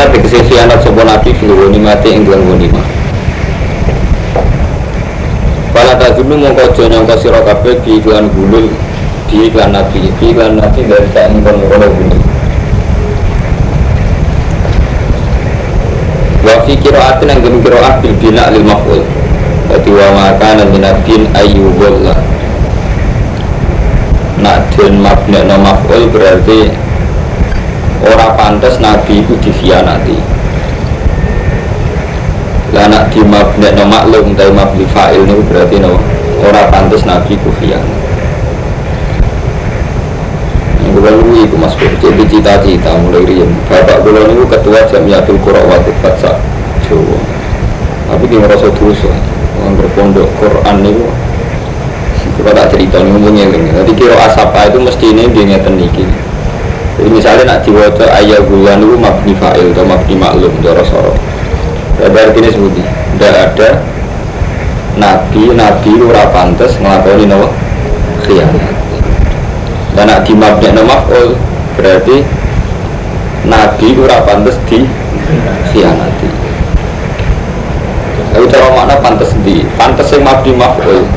khana tegese khianat sapa nabi fil mati ing dalam ghanimah Pala tadunu mongko aja nyangka sira kabeh di iklan gulul di iklan nabi. Di iklan nabi dari tak ingkon ngono gini Wa fi qira'atin yang gemi qira'at bil bina lil maf'ul. Jadi wa maka nanti nabin ayu wala Nak den mabna no maf'ul berarti Ora pantas nabi itu lah nak di mabnek no maklum tapi mabli fa'il ini berarti no orang pantas nabi ku gue lalu itu mas Pur jadi cita-cita mulai rian bapak gue lalu ketua jamiatul qura wa fatsa Jawa. Tapi dia merasa terus orang berpondok Quran itu kita tak cerita ngomongnya jadi kira asapa itu mesti ini dia ngeten niki jadi misalnya nak diwaca ayah bulan itu mabni fa'il atau mabni maklum jorok sorok Ya berarti ini sebuti Tidak ada Nabi, Nabi ora pantas ngelakoni nawa khianat. Dan nak di mabnya nama maf'ul Berarti Nabi ora pantas di khianati. Tapi cara makna pantas di Pantas yang mabdi maf'ul.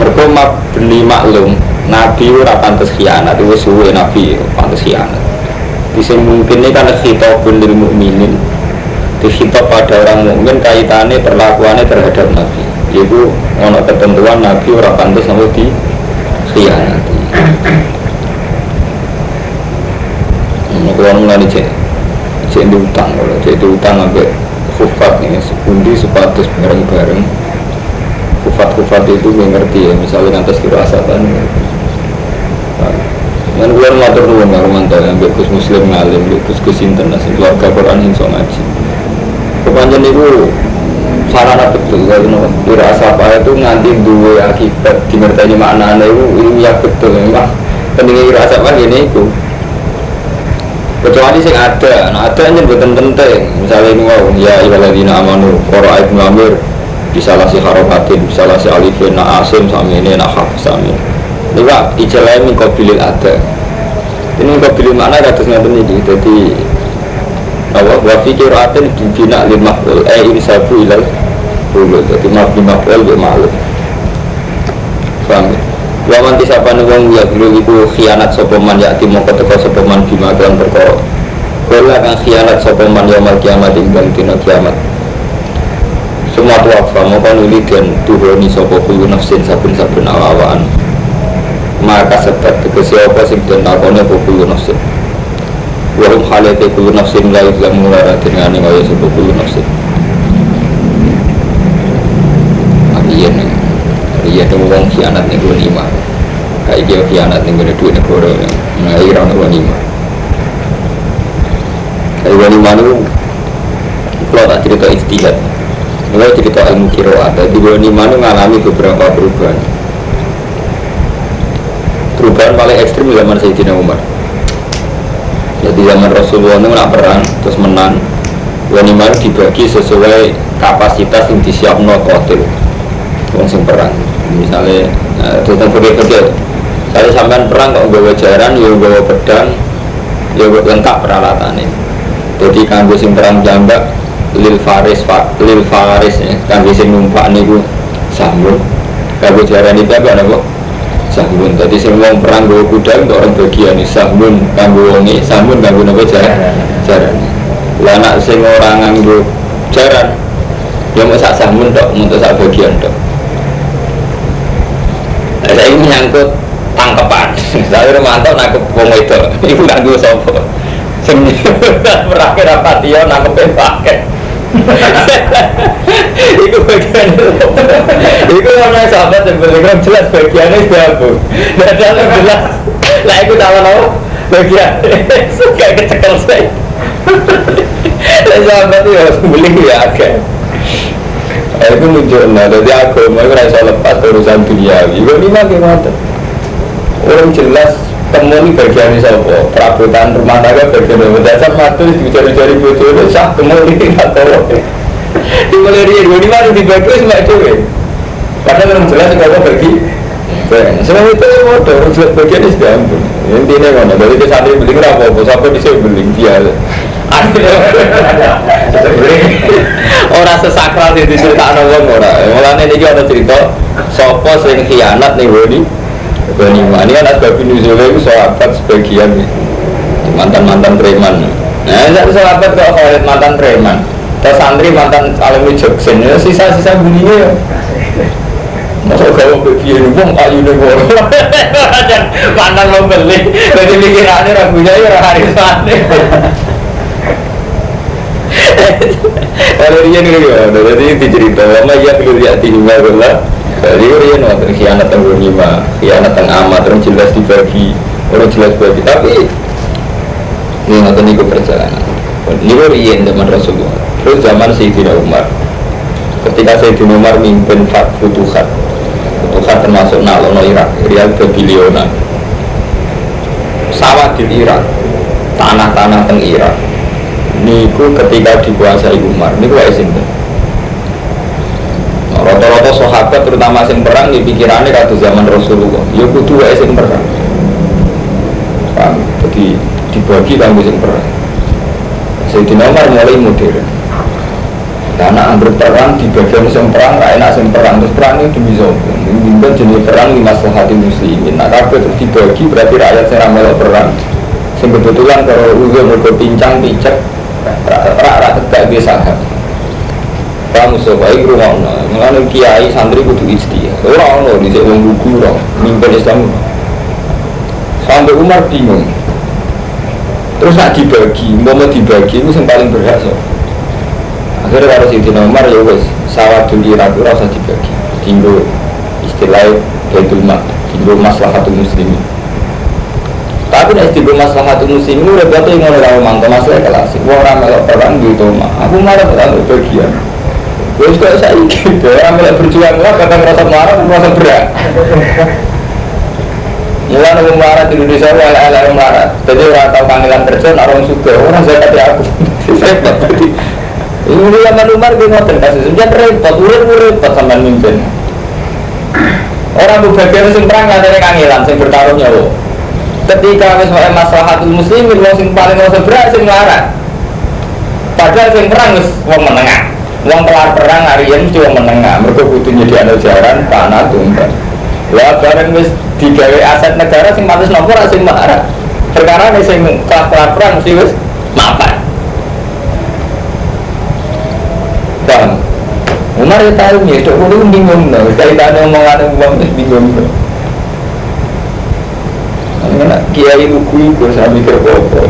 Mereka mabni maklum Nabi ora pantas khianat Itu suwe Nabi pantas khianat. Bisa mungkin ini karena khitabun lil mu'minin. Dihitop pada orang mukmin kaitannya perlakuannya terhadap Nabi. Itu ono ketentuan Nabi orang pantas nabi di khianati. Kalau mulai cek. Cek di utang kalau cek di utang sampai kufat nih sepundi sepatus bareng-bareng. Kufat-kufat itu gue ngerti ya misalnya ngantas kira asatan yang gue ngatur dulu nggak romanto yang Gus Muslim ngalim, Gus Gus Sinten, nasi keluarga Quran yang so ngaji. Kepanjang itu sarana betul kalau no dirasa apa itu nganti dua akibat dimertani makna itu ilmiah betul. Memang pentingnya dirasa apa gini itu kecuali sing ada. Nah ada yang betul penting. Misalnya ini wow ya ibaladina amanu kora ibnu amir. Bisa lah si harokatin bisa lah si alifin na asim sami ini na haf sami ini. Pak kau pilih ada ini kau pilih mana kata ngatain ini. Jadi apa wa fi qiraatin bina lil maf'ul eh ini sabu ilal hulu jadi maf'ul maf'ul bi ma'lum paham ya? Wa man tisapane wong ya dulu iku khianat sapa man ya timo keteka sapa man bima kan perkara. Kala kang khianat sapa man yaumul kiamat ing dina kiamat. Semua tuafa mau nuli dan tuhoni sapa kulo nafsin sabun-sabun awaan maka sebab tegesi apa sing den takone kulo nafsin Wahum halate kulu nafsin la yudlamu lara dengan kaya sebuah kulu nafsin Iya nih. Iya nih wong khianat nih gue lima. Kayak dia khianat nih gue duit negara Nah iya orang gue lima. Kayak gue lima itu Kalau tak cerita istihad Kalau cerita ilmu kiroat Jadi gue lima itu ngalami beberapa perubahan Perubahan paling ekstrim zaman Sayyidina Umar. Jadi zaman Rasulullah itu nak perang terus menang. Wanimah dibagi sesuai kapasitas yang disiap no kotil. Wong sing perang. Misalnya nah, tentang pergi-pergi saya sampai perang kok bawa jaran ya bawa pedang ya lengkap peralatannya. Jadi kanggo sing perang jambak lil faris fa, lil faris ya kanggo sing numpak niku sambung kanggo jaran itu apa napa sahmun tadi semua perang gue kuda untuk orang bagian ini. Sahmun kanggo wongi sahmun kanggo nopo jaran? Jaran. Lah nak sing orang nganggo jaran ya mau sak sahmun dok untuk sak bagian dok nah, saya ini menyangkut tangkepan saya mantau nangkep wong itu ibu nganggo sopo sing perang rapati ya nangkep pakai Iku bagian Iku orang sahabat yang berlegram jelas bagiannya siapa Dan dalam jelas Lah iku tahu tahu bagian Suka kecekel saya Dan sahabat itu harus beli ya agak itu menunjukkan, jadi agama itu rasa lepas urusan dunia Iku ini makin mata Orang jelas temu ini bagian siapa perabotan rumah tangga bagian apa dasar matu dicari-cari bocor sah temu ini nggak tahu di mulai dia dua di bagi semua itu padahal yang jelas kalau bagi semua itu modal jelas bagian ini sudah ampun intinya mana dari ke sana beli apa apa sampai bisa beli dia Orang sesakral di cerita wong ora. Mulane niki ada cerita sapa sing khianat nih Woni. Woni ini kan asbab nuzul itu sahabat sebagian mantan-mantan preman. Nah, satu sahabat kok Khalid mantan preman. Terus santri mantan alumni Joksen, ya sisa-sisa bunyinya ya. Masa kalau begitu ini wong kayu nih wong. Mantan mau beli, jadi pikirannya ragunya ya hari sana. Kalau dia nih ya, jadi dicerita, lama ya perlu lihat di lima bola. Jadi dia nonton khianat tanggung lima, khianat tang amat, orang jelas dibagi, orang jelas bagi. Tapi ini nonton itu perjalanan. Ini rian zaman Rasulullah. Terus zaman Sayyidina Umar. Ketika Sayyidina Umar mimpin Futuhat, Futuhat termasuk nalono Irak, Riyal Babiliona. Sawah di Irak, tanah-tanah teng Irak. Niku ketika dikuasai Umar, niku wae sinten. Rata-rata sahabat terutama sing perang di pikirannya kata zaman Rasulullah, ya kudu wae sing perang. Paham? Jadi dibagi kanggo sing perang. Sayyidina Umar mulai modern. Karena anggur perang di bagian sing perang, gak enak sing perang terus perang itu demi sopo. Mungkin jenis perang di maslahati muslimin. Nah kabeh terus dibagi berarti rakyat sing ramal perang. Sing kebetulan kalau udah mau pincang picek, rak-rak tegak biasa kamu sebaik rumah mengenai kiai santri kudu istihad. Orang no di sini buku orang mimpin Islam. Sampai Umar bingung. Terus nak dibagi, mau dibagi itu yang paling berhak so. Akhirnya kalau si Umar ya wes sawah dulu ragu rasa dibagi. Tinggal istilah Baitul Mal, tinggal maslahatul muslimin. Tapi nek tiba maslahatul muslimin udah batu yang ngono mantap masalah kelas. Wong ora melok perang gitu mah. Aku malah tak bagian. Kok saya gitu, orang mulai berjuang lah, kata merasa marah, merasa berat. Mulai nunggu marah di Indonesia, mulai ala marah. Jadi orang tahu panggilan kerja, orang suka, orang saya kata aku. Jadi. Ini zaman Umar dia ngotot kasus, jangan repot, urut repot sama mimpin. Orang bagian sing perang ada yang kangelan, sing bertarung nyawa. Ketika misalnya maslahatul muslimin, wong sing paling merasa berat, sing marah. Padahal sing perang wis wong menengah. Wong kelar perang hari ini cuma menengah, mereka butuh jadi anu jaran, panah, tumpah. Lah bareng wis digawe aset negara sing pantes nopo ra sing marah. Perkara nih sing kelar perang mesti wis mapan. Paham? Umar ya tahu nih, itu kudu bingung no. Kaitannya omongan uang wis bingung no. Karena kiai buku itu saya mikir apa?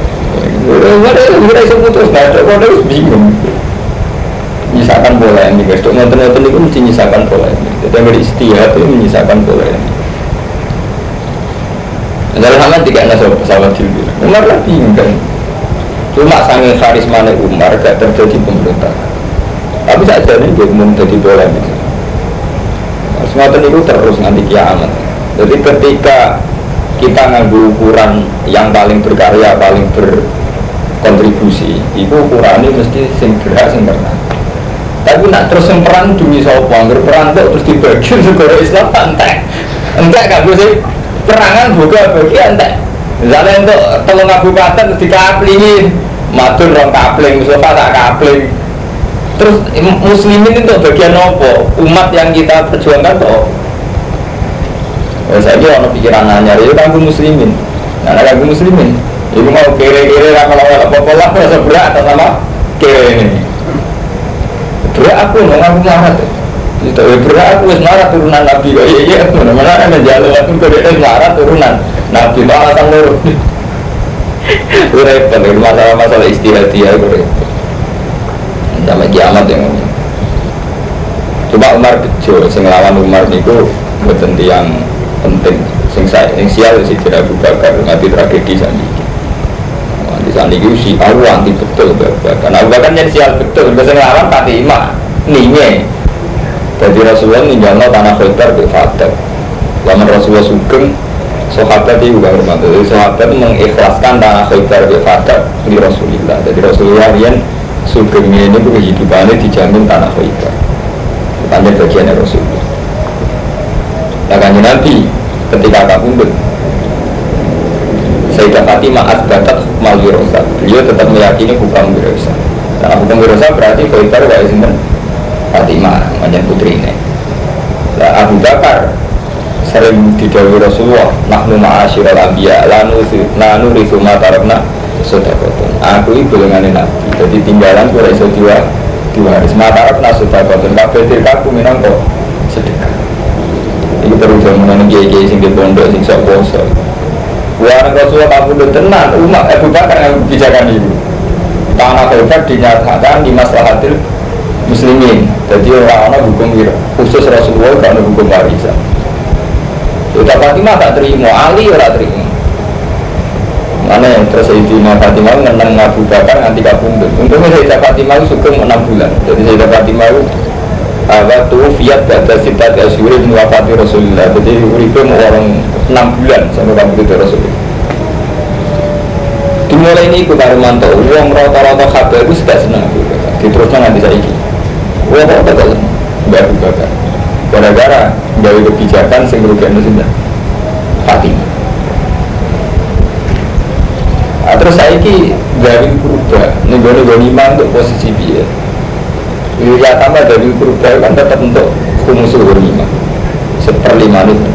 Umar itu udah bisa putus, nah itu wis bingung menyisakan pola ini guys untuk nonton nonton itu mesti menyisakan pola ini jadi yang itu menyisakan pola ini dalam hal tiga pesawat jilbir Umar lah bingung cuma sangat karisma Umar gak terjadi pemberontakan tapi saja ini dia kemudian jadi pola ini semua itu terus nanti kiamat. Jadi ketika kita ngambil ukuran yang paling berkarya paling berkontribusi itu ukurannya mesti sing berhak tapi nak terus yang perang demi sopo perang tuh terus dibagi negara Islam entek. Entek gak sih. Perangan buka bagi entek. Misalnya untuk tolong kabupaten terus dikaplingi matur rong kapling Mustafa tak kapling terus muslimin itu bagian apa? Umat yang kita perjuangkan tuh ya, saya kira orang pikiran nanya itu kan muslimin. Nah ada muslimin itu mau kere-kere kalau apa-apa lah rasa berat atau sama kere ini. Berat aku nggak aku marah itu berat aku wis marah turunan nabi. Kok iya iya mana kan menjalur aku kok dia marah turunan nabi. Malah nurut itu repot masalah masalah istihad dia itu repot sama kiamat yang coba Umar bejo sing lawan Umar niku mboten yang penting. Sing saya sing sial si tidak Abu Bakar nanti tragedi sandi saat ini si Abu anti betul karena Abu Bakar jadi sial betul biasanya ngelawan pati imah ninye jadi Rasulullah ninjalno tanah Khaybar ke Fatab Zaman Rasulullah sugeng sahabat itu bukan rumah jadi sahabat mengikhlaskan tanah Khaybar ke Fatab di Rasulullah jadi Rasulullah yang sugengnya ini kehidupannya dijamin tanah Khaybar Tanya bagiannya Rasulullah Nah kan Nabi ketika kabundut Sayyidah Fatimah asbatat mal wirosa beliau tetap meyakini hukum wirosa nah hukum wirosa berarti Khaybar wa Izinten Fatimah putri ini nah, Abu Bakar sering didawi Rasulullah nahnu ma'asyiral anbiya lanu lanu rifu matarabna sodakotun aku itu dengan nabi jadi tinggalan gue iso dua diwaris matarabna sodakotun kabeh dirkaku minangka sedekah ini perlu jamunan kiai-kiai sing di pondok sing sok poso Wah, Rasulullah kabudut tenang, umat Abu Bakar yang kebijakan itu. Tanah Khaybar dinyatakan di maslahatil muslimin. Jadi orang-orang hukum khusus Rasulullah kalau hukum warisan. Sudah Fatimah tak terima, Ali ora terima. Mana yang terus Sayyidina Fatimah menang Abu Bakar nganti kabundut. Untungnya Sayyidah Fatimah itu suka 6 bulan. Jadi Sayyidah Fatimah itu apa tuh fiat pada sitat asyuri wafati Rasulullah. Jadi uripe mau orang enam bulan sampai kamu itu Rasulullah dimulai ini aku baru mantau uang rata-rata kabar itu sudah senang diterusnya nanti saya ini uang apa kok mbak Abu Bakar. Gara-gara dari kebijakan itu sudah Fatimah nah, terus saya ini dari berubah nih gue untuk posisi dia ya tambah dari berubah kan tetap untuk kumusul lima. Seperlima itu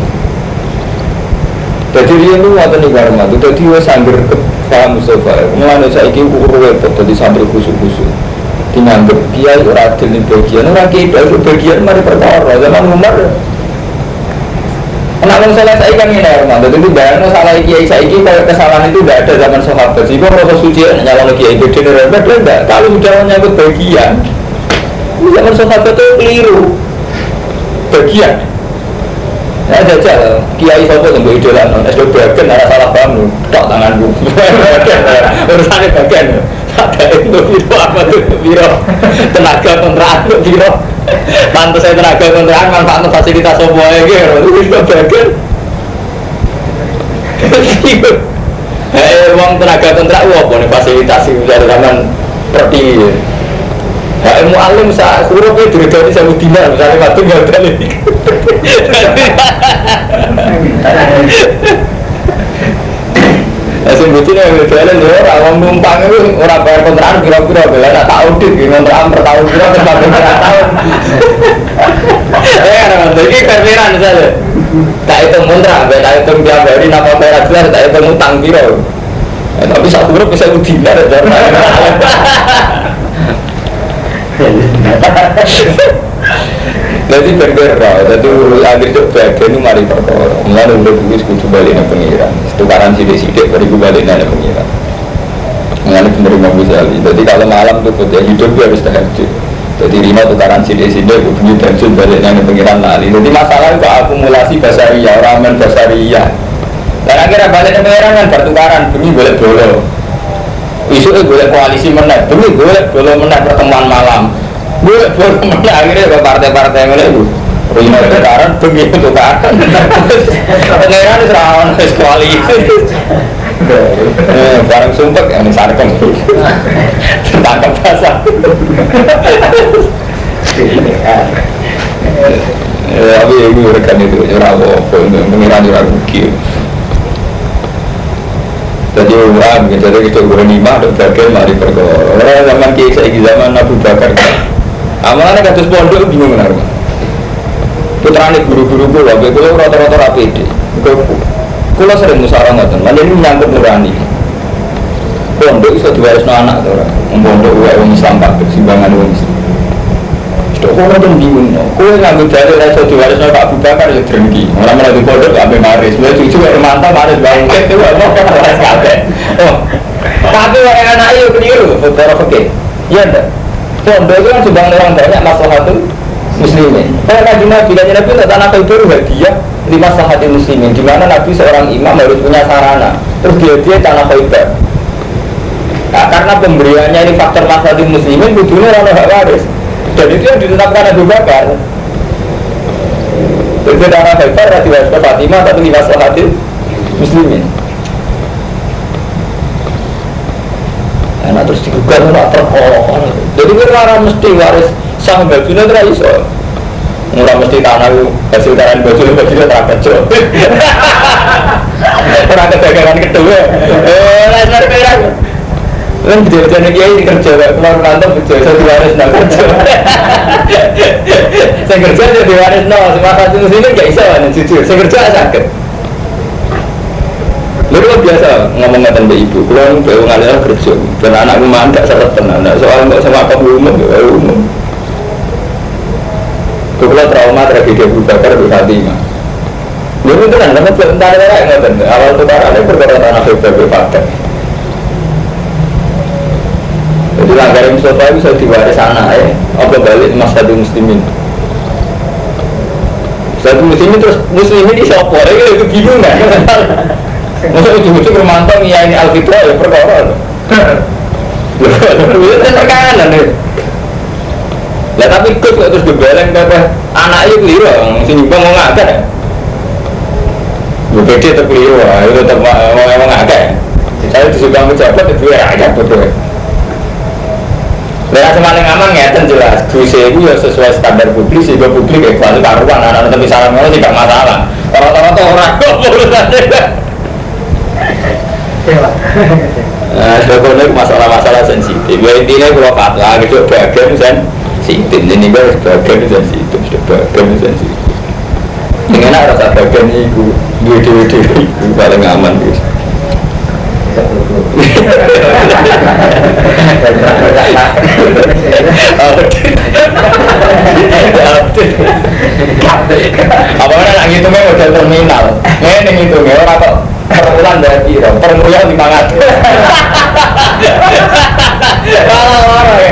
jadi dia itu waktu nih karma itu jadi dia sambil ke paham Mustafa. Mulai saya ini ukur repot jadi sambil kusuk-kusuk dianggap dia itu radil di bagian. Orang kita itu bagian mari perkara. Zaman Umar Kenapa salah saya kan ini normal, jadi itu bayang salah kiai saya ini kalau kesalahan itu tidak ada zaman sahabat. Jika rasa suci nyalon kiai beda neraka, tidak. Kalau sudah menyangkut bagian, zaman sahabat itu keliru. Bagian. Ya jajal, kiai sopo tunggu idola non, es bagian ada salah paham lu, tak tanganku, urusannya bagian, ada itu biro apa tuh biro, tenaga kontrakan tuh biro, pantas saya tenaga kontrakan manfaat fasilitas sopo ya gitu, itu bagian, Eh, uang tenaga kontrak uang nih fasilitas dari zaman seperti Ya ilmu alim sa huruf itu dari saya dinar misalnya waktu nggak ada Ya sing bocine yang jalan ya ora wong numpang itu ora bayar kontrakan kira-kira bela tak tahu dit kontrakan per tahun kira per tahun per tahun. Eh ana iki perberan saja. Tak hitung kontrak, tak hitung tiap hari napa bayar jelas tak hitung utang kira. Eh, tapi satu huruf bisa dinar ya. Jadi bergerak, jadi akhir itu bagian itu mari perkara. Mulai udah buku kudu balik pengiran. Tukaran sidik-sidik beri gue balik nih pengiran. Mengenai penerima Ghazali. Jadi kalau malam tuh ya hidup gue harus tahajud. Jadi Rino tukaran sidik-sidik kudu tahajud balik nih pengiran lali. Jadi masalah itu akumulasi basaria, ramen basaria. Dan akhirnya balik nih pengiran kan bertukaran, demi boleh bolo. Isu boleh koalisi menang, demi boleh bolo menang pertemuan malam. Boleh boleh menang akhirnya ke partai-partai yang itu. Rino tukaran, demi tukaran. Pengiran itu rawan koalisi. Eh, barang sumpek yang disarkem tangkap basah. Ya tapi itu rekan itu nyerah apa pengiran nyerah rugi jadi orang jadi kita gue lima ada bagian mari perkara. Orang zaman kiai saya zaman Abu Bakar amalnya kados pondok bingung benar putrane guru-guru kula, kula rata-rata rapi deh. Kulo sering musyawarah ngoten, mana ini menyangkut nurani. Pondok iso diwarisno anak to ora. Pondok wae wong Islam Pak simbangan wong Islam. Itu kok ora bingung. Kowe nganggo dalil ora iso diwarisno Pak Abu Bakar ya drengki. Ora malah di pondok ape maris. Wis cucu wae mantap maris bangkit itu apa ora kabeh. Oh. Tapi wae anak yo keliru, saudara oke. Iya ndak? Pondok itu kan sumbang orang banyak masalah tuh muslimin. Kalau nabi nabi dan nabi itu tanah itu hadiah lima sahabat muslimin. Di mana nabi seorang imam harus punya sarana. Terus dia dia tanah khaybar. Nah, karena pemberiannya ini faktor masalah muslimin, butuhnya orang hak waris. Dan itu yang ditetapkan Abu Bakar. Jadi tanah khaybar diwaris ke Fatimah tapi lima sahabat muslimin. Nah, terus digugat terkolok. Jadi kita mesti waris sang babine ora iso. murah mesti tanah lu hasil taran baju lu baju lu terang kerja orang kedagangan kedua eh lain lain Kan bejo-bejo kiai kerja, keluar kantor bejo, saya diwaris no kerja. Saya kerja saya diwaris no, semua satu muslimin gak bisa kan jujur. Saya kerja sakit. Lu kan biasa ngomong ngeten mbak ibu, kalau bawa ngalir kerja, dan anakku mandak seret tenan, soal nggak sama kamu umum, umum. Kalau trauma tragedi Abu Bakar di Fatimah. Itu kan, karena sebentar ya nggak Awal tukaran itu perkara tanah Abu Bakar. Jadi langgar Mustafa itu bisa diwaris anak ya. Apa balik mas satu muslimin. Satu muslimin terus muslimin di sopo ya itu bingung kan. Masa ujung-ujung bermantau ya ini alfitrah ya perkara. Itu kan tekanan ya. Lah tapi ikut kok terus gebeleng apa anak itu keliru, sing nyumbang mau ngakak. Ya beda tetap keliru, itu tetap mau emang ngakak. Saya disumbang pejabat itu ya aja betul. Nah, semaling aman ngeten jelas. Duse itu ya sesuai standar publik sehingga publik ya kuali karuan anak-anak tapi saran ngono tidak masalah. Orang-orang tuh orang kok urusannya. Nah, sebetulnya masalah-masalah sensitif. Ya intinya kalau fatwa gitu bagian sensitif. Ini gue bagian sensitif, sudah bagian sensitif. Dengan enak rasa bagian itu, dua-dua itu paling aman gitu. Apa mana nak ngitungnya model terminal? Ini ngitungnya orang kok permulaan dari kira, permulaan lima ratus. Kalah orang ya.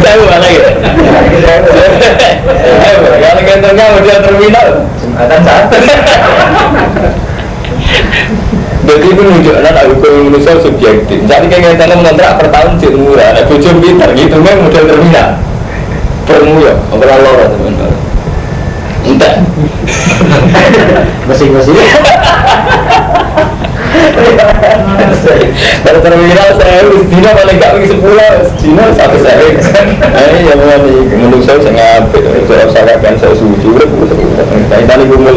Saya bukan lagi. Kalau ngitungnya model terminal, jembatan satu. Jadi itu menunjukkan ada hukum manusia subjektif. Jadi kayak kita ngontrak per tahun cek murah, ada bojo pintar gitu, memang model terminal. Permu ya, apa loro teman-teman. Entah. Masing-masing. Dari terminal saya Dina paling gak pergi sepuluh Dina satu saya Ini yang mau nih Menurut saya saya ngapit Saya usahakan saya suci Udah Saya tadi gumul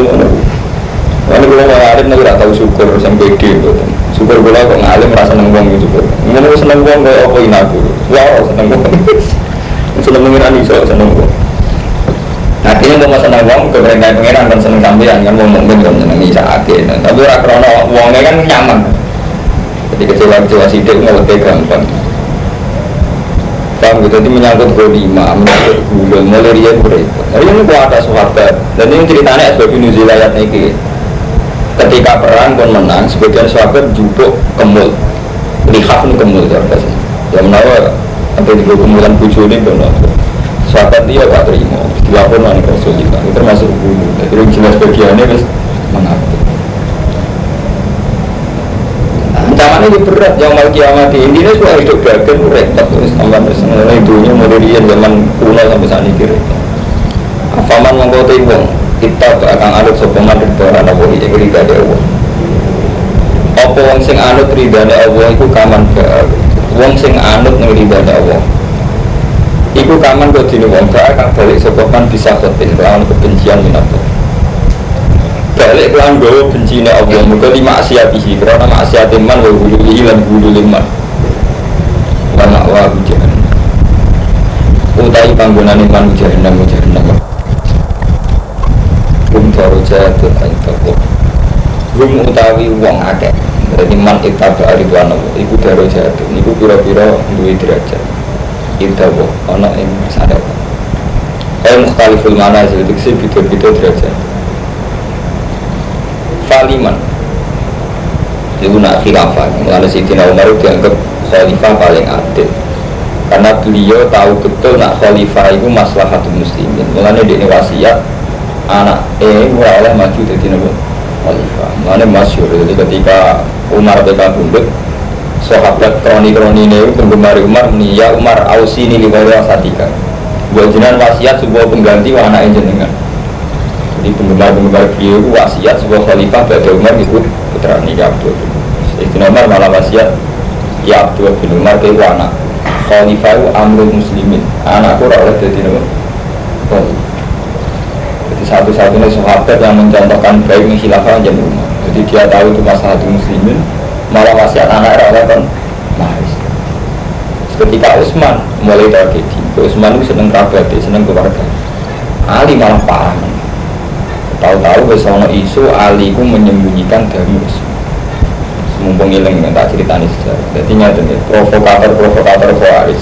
Lalu gue mau ngalim gak tahu syukur sampai pede gitu. Syukur gue kok ngalim merasa seneng wong gitu. Ngono seneng wong kayak apa ini aku. Wow seneng wong. Seneng iso seneng wong. Akhirnya gue mau seneng wong ke pengiran pengiran kan seneng sampean kan wong mungkin kan seneng isa akhirnya. Tapi ora krono wongnya kan nyaman. Jadi kecewa-kecewa sidik ngeletih gampang. Paham gitu, jadi menyangkut lima, menyangkut gulung, mulai dia berita. Jadi ini gua ada sahabat, dan ini ceritanya sebab ini zilayat ini ketika perang pun menang sebagian sahabat jupuk kemul lihaf ini kemul ya biasa ya menawa sampai di kemulan bucu ini pun sahabat dia gak terima. Dilapor nani rasulullah itu termasuk bunuh jadi yang jelas bagiannya terus mengaku ancaman ini berat. Yang mau kiamat ini ini semua hidup bagian repot. Terus tambah terus hidupnya mulai dia zaman kuno sampai saat ini repot. Afaman mengkoti wong kita akan anut sopeman ridhoan Allah yang rida di Allah. Apa wong sing anut rida di Allah itu kaman ke wong sing anut ning rida di Allah Iku kaman kau dini wong gak akan balik sopeman bisa kotin kelawan kebencian minato balik kelawan gawa bencina Allah. Muka lima asyatihi karena asyatiman wa hululihi lan hululiman wa ma'wa hujan utai panggunani man jahannam jahannam. Rum darajatun aindakum Rum utawi wong akeh. Jadi man ridwan Allah Iku darajatun. Iku pira-pira duwe derajat Indawo Ana ing sana Eh mukhtaliful manazil Diksi bidul-bidul derajat. Faliman Iku nak khilafah. Mulanya Sidina Umar dianggap khalifah paling adil. Karena beliau tahu betul nak khalifah itu maslahatul muslimin. Mulanya dia wasiat anak eh oleh maju jadi nabi khalifah. Mana masyur. Ketika Umar bundut sahabat kroni-kroni ini penggemar Umar ini ya Umar ausi ini liwaya satika buat jenengan wasiat sebuah pengganti wa anak jenengan. Jadi penggemar-penggemar beliau itu wasiat sebuah khalifah pada Umar itu putra ini ya Abdul Sayyidina Umar malah wasiat ya Abdul bin Umar ke anak. Khalifah itu amrul muslimin. Anakku rawat jadi nabi Jadi satu-satunya sahabat yang mencontohkan baik menghilafah jadi Umar. Jadi dia tahu itu masalah muslimin, malah wasiat anak oleh kan Mahis. Ketika Utsman mulai tragedi, Utsman itu seneng kerabat, seneng keluarga. Ali malah parah. Tahu-tahu wis isu Ali ku menyembunyikan Utsman mumpung ilang tak ceritani sejarah jadi nyata nih provokator provokator Khawarij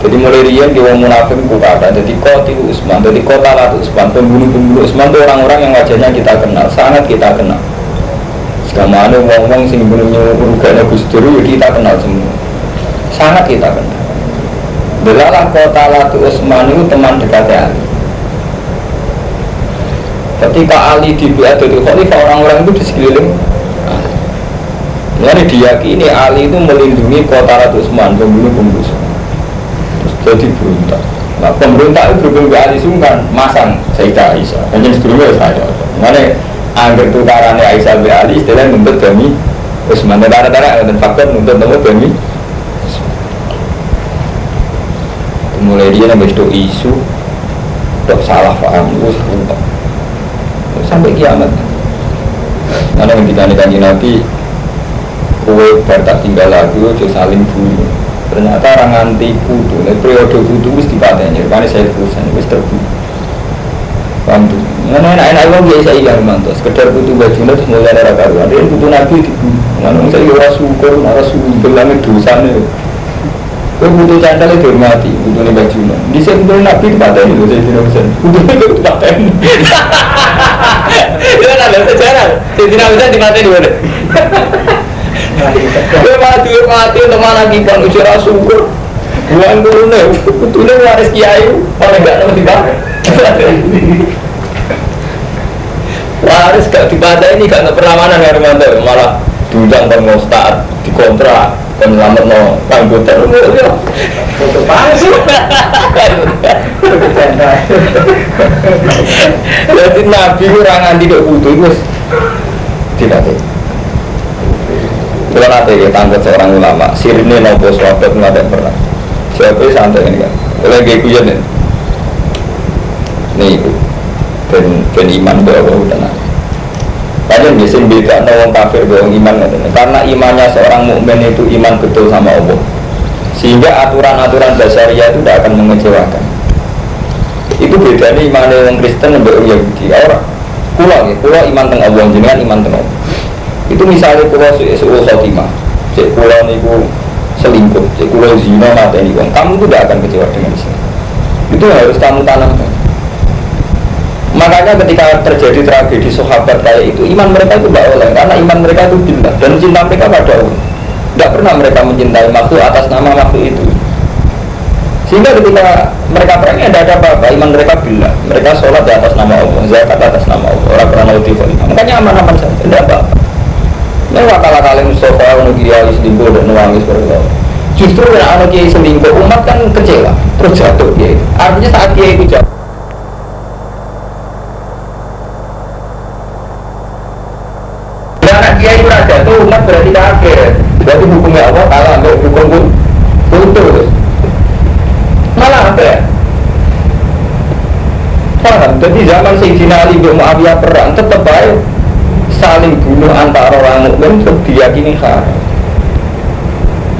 jadi mulai dia di wong munafik kata jadi koti Usman jadi kota lah Usman pembunuh pembunuh Usman itu orang-orang yang wajahnya kita kenal sangat kita kenal sekarang ada wong-wong sing bunuhnya urugane Gus Dur kita kenal semua sangat kita kenal Belalah kota Latu Usman itu teman dekatnya Ali Ketika Ali dibuat dari khalifah orang-orang itu di sekeliling Mulai diyakini Ali itu melindungi kota Ratu Usman, pembunuh-pembunuh Terus jadi berontak. Nah, pemberontak itu berhubung ke Ali Sungkan, masang Sayyidah Aisyah. Hanya sebelumnya saya. Mana angker tukarannya Aisyah be Ali, istilahnya nuntut demi Usman. Dan tara-tara dan faktor nuntut nama demi mulai dia nambah itu isu untuk salah paham itu sampai kiamat. Karena ketika nikah Nabi kue bar tak tinggal lagi ojo saling bunuh ternyata orang anti putu nih periode putu wis dipateni. Karena saya terusan wis terbunuh paham tuh mana enak enak uang biasa iya mantu sekedar putu bajunya terus mulai ada karuan dia putu nabi dibunuh mana saya kira syukur nara syukur langit dosa nih Kau butuh candal itu hormati, butuh nih baju Di sini butuh nabi itu patah ini, saya tidak bisa. Butuh itu patah ini. Itu ada sejarah. Saya tidak bisa dimati di mana. Gue mati, gue mati untuk mana kita ujar syukur. Buang dulu nih, betulnya waris kiai, oleh gak tahu tiba. Waris gak dipada ini gak perlawanan ya Romanto, malah diundang kan mau start, dikontrak, dan selamat no anggota Foto palsu. Jadi Nabi orang anti kok butuh itu tidak kalau nanti ya tanggut seorang ulama, sirine nopo sahabat nggak pernah. Siapa santai ini kan? Kalau gak kuyon nih, nih ben ben iman bahwa tenang. Kalian bisa beda orang kafir orang iman karena imannya seorang mukmin itu iman betul sama Allah. Sehingga aturan-aturan dasariah itu tidak akan mengecewakan. Itu beda nih iman orang Kristen dan orang Yahudi. Orang kulo ya, kulo iman tentang Allah, jenengan iman tentang Allah itu misalnya kalau suul khotimah cek kulo niku selingkuh cek kulo zina mata ini kamu itu tidak akan kecewa dengan Islam itu harus kamu tanamkan makanya ketika terjadi tragedi sahabat kayak itu iman mereka itu tidak oleh karena iman mereka itu bila dan cinta mereka pada Allah tidak pernah mereka mencintai makhluk atas nama makhluk itu. Sehingga ketika mereka perang ada ada apa-apa. Iman mereka bila mereka sholat di atas nama Allah zakat atas nama Allah. Orang pernah makanya aman-aman saja tidak apa-apa. Ini wakala kali Mustafa ono kiai selingkuh dan nangis berdoa. Justru kalau ono kiai selingkuh umat kan kecewa, terus jatuh kiai. Artinya saat kiai itu jatuh. Karena kiai itu jatuh umat berarti kaget. Berarti hukumnya Allah kalah untuk hukum pun putus. Malah apa ya? Paham? Jadi zaman Sayyidina Ali bin Muawiyah perang tetap baik saling bunuh antara orang mukmin itu diyakini haram.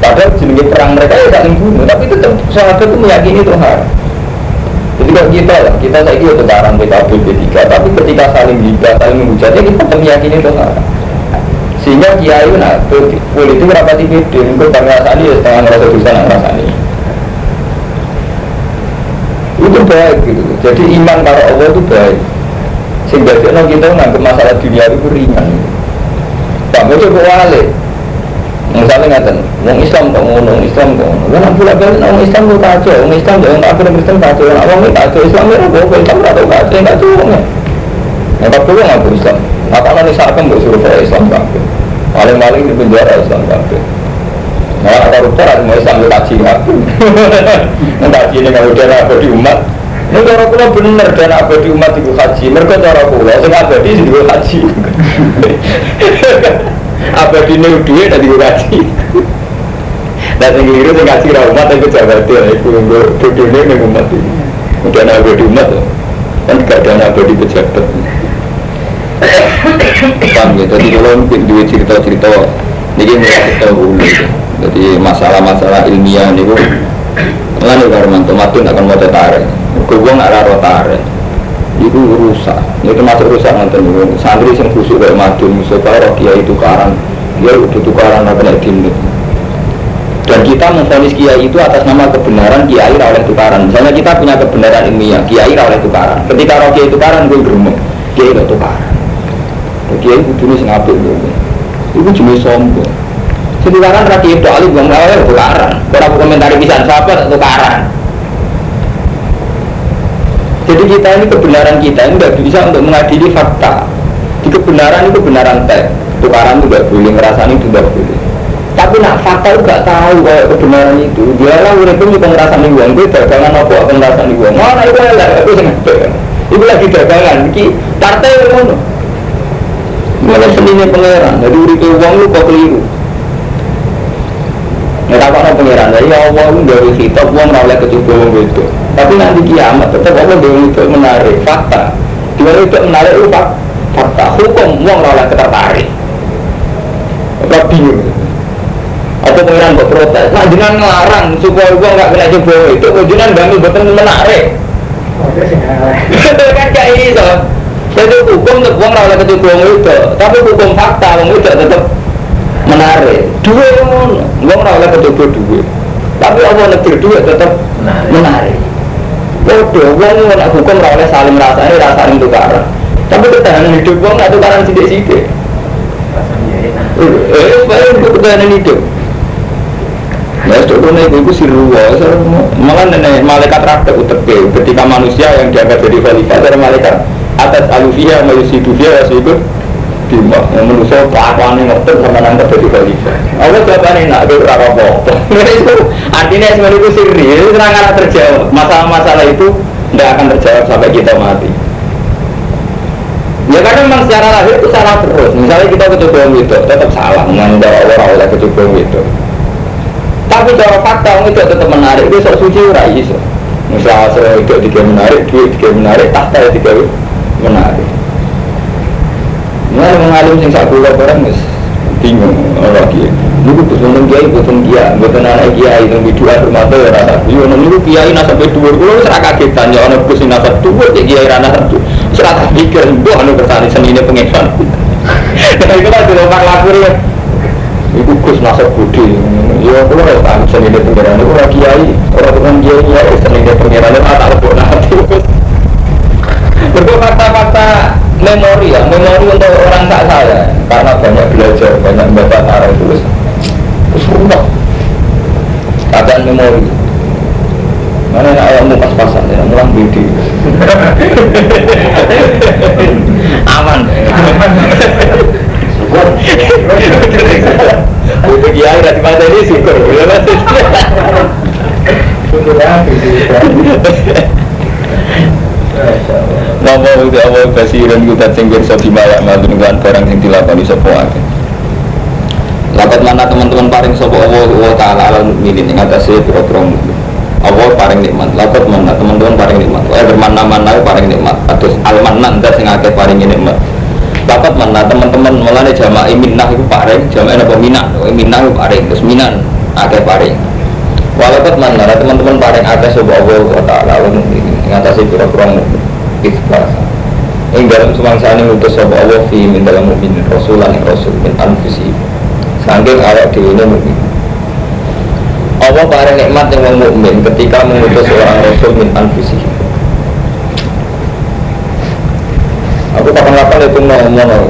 Padahal jenis perang mereka ya saling bunuh, tapi itu sahabat itu meyakini itu haram. Jadi kalau kita lah, kita saya kira barang PKB B3, tapi ketika saling hibah, saling menghujat, ya kita meyakini itu haram. Sehingga kiai nah politik berapa sih pede, itu bangsa ini ya setengah ngerasa dosa ngerasa ini. Itu baik gitu. Jadi iman para Allah itu baik. Sehingga dia kita nganggep masalah dunia itu ringan. Pak mau coba wale misalnya ngatain mau Islam kok ngono Islam kok ngono. Kan pula balik orang Islam kok kacau. Orang Islam jangan kafir Kristen kacau. Orang awam kacau Islam itu apa? Islam itu kacau kacau kacau ya tak perlu ngaku Islam. Apa nanti saat kan suruh Islam kafir paling-paling di penjara Islam kafir malah koruptor ada mau itu kaji kafir kaji ini kalau dia apa di umat ini cara kula bener dan abadi umat ibu haji. Mereka cara kula sing abadi sing ibu haji. abadi ini duit dan ibu haji. Dan yang keliru sing kasih ra umat itu jabat ya iku nggo bodone ning umat iki. Udah abadi umat. kan gak ada abadi pejabat paham ya jadi kalau dua cerita-cerita ini mulai kita dulu jadi masalah-masalah ilmiah ini Lalu karena matun akan mau tarik, gue nggak raro tarik, itu rusak, itu termasuk rusak nanti santri yang khusus kayak matun, misalnya kiai itu karang, dia udah tukaran apa nih dan kita memfonis kiai itu atas nama kebenaran kiai oleh tukaran. Misalnya kita punya kebenaran ilmiah kiai oleh tukaran. Ketika roh kiai tukaran gue gerumuk kiai itu tukaran kiai itu jenis ngapil itu jenis sombong Setukaran rakyat itu alih bang awal tukaran. Kalau komentari bisa sahabat tukaran. Jadi kita ini kebenaran kita ini nggak bisa untuk mengadili fakta. Di kebenaran itu kebenaran teks. Tukaran itu nggak boleh, ngerasani itu boleh. Tapi nak fakta itu gak tahu kayak kebenaran itu. Dia lah udah pun juga ngerasani uang. Dia dagangan apa akan ngerasani uang. Mana itu lah, itu sengaja. Itu lagi dagangan. Iki partai yang Mana seninya pangeran. Jadi urip uang lu kok keliru. Ya tak apa pangeran. Ya Allah lu dari kitab uang oleh kecukup uang itu. Tapi nanti kiamat tetap Allah dari itu menarik fakta. Mana itu menarik itu fakta. Hukum uang oleh ketertarik. Apa bingung? Atau pengiran buat protes? Nah jangan ngelarang supaya uang nggak kena coba itu. Jangan bangun betul menarik. kan kayak ini so. Jadi hukum untuk uang oleh kecukup uang itu. Tapi hukum fakta uang itu tetap menarik. Dua uang uang oleh kecukup dua. Tapi Allah negeri dua tetap menarik. Bodoh, uang nak hukum oleh saling rasa ini rasa ini tukaran. Tapi ketahanan hidup uang nggak tukaran sidik-sidik. Eh, supaya untuk ketahanan hidup. Ya, itu kena itu sirwa, malah nenek malaikat raktek utepe ketika manusia yang dianggap jadi khalifah dari malaikat atas alufia mayusidufia itu bima yang manusia kelakuan yang ngotot sama nanti jadi khalifah Allah jawabannya nak itu apa apa itu artinya semuanya itu sirri itu senang akan terjawab masalah-masalah itu tidak akan terjawab sampai kita mati Ya karena memang secara lahir itu salah terus. Misalnya kita kecoba itu tetap salah, menganggap orang oleh kecoba itu. Tapi cara fakta orang itu tetap menarik, itu sok suci ora iso. Misal saya itu tiga menarik, dua tiga menarik, tahta tiga menarik. Nah, mengalim sing sak kula barang wis bingung ora kiye. Niku terus wonten kiai boten kiai, boten anak kiai nang biduan rumah tuh ora tak. Yo niku kiai nasab dhuwur kula wis ora kagetan ya ana Gus nasab dhuwur ya kiai ra nasab dhuwur. Wis ora tak pikir mbok anu kersane senine pengesan. Nah, itu kan dulu pak ya. Iku Gus nasab budi. Ya kula ora tak senine pengeran niku ora kiai, ora bukan kiai ya senine pengeran tak lebok nanti. Berbuat fakta-fakta memori ya, memori untuk orang tak saya karena banyak belajar, banyak membaca arah tulis terus rumah keadaan memori mana yang ayammu pas-pasan ya, mulang bidi aman aman Untuk kiai dari mata ini syukur, ya mas. Syukur ya, Allah basiran kudat sing pirsa bimaya madun kan barang sing dilakoni sapa akeh. Lapat mana teman-teman paring sapa Allah wa taala alal mukminin ing atase pira-pira. Allah paring nikmat. Lapat mana teman-teman paring nikmat. Eh bermana-mana paring nikmat. Atus almanan dat sing akeh paring nikmat. Lapat mana teman-teman mulane jamaah minnah iku paring, jamaah napa minah, minah iku paring, terus minan akeh paring. Walaupun mana teman-teman paring akeh sapa Allah wa taala alal mukminin ing atase pira-pira ikhlas Ing dalam semangsa ini utus sopa Allah fi min dalam mu'min rasulan yang rasul min anfusi Sangking awak di ini mu'min. Allah paling nikmat yang mukmin ketika mengutus seorang rasul min anfusi Aku kapan-kapan itu mau ngomong